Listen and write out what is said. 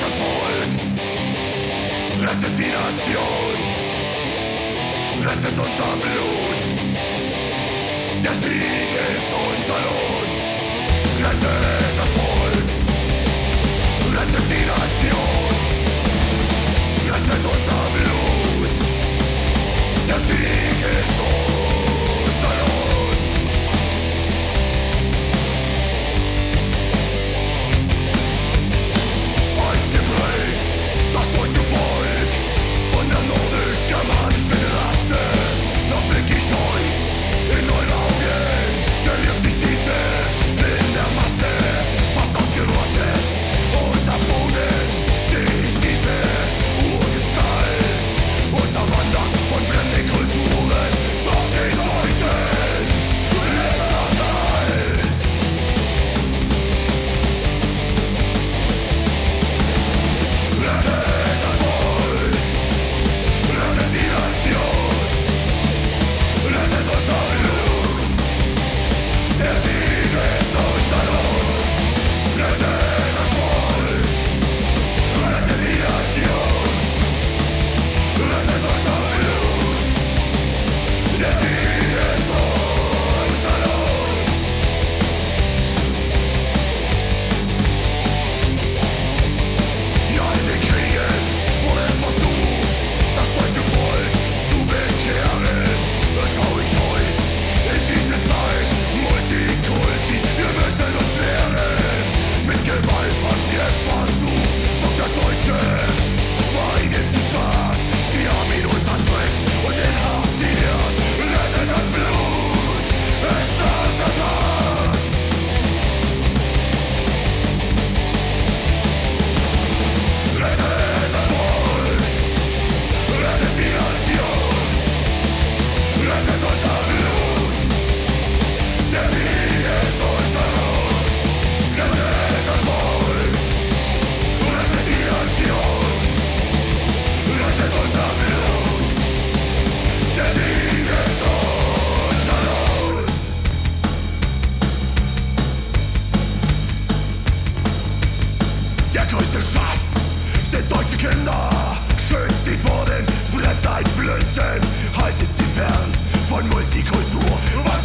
das Volk, rettet die Nation, rettet unser Blut, der Sieg ist unser Lohn, rettet Schön sie vor den Fremdeinflüssen. Haltet sie fern von Multikultur. Was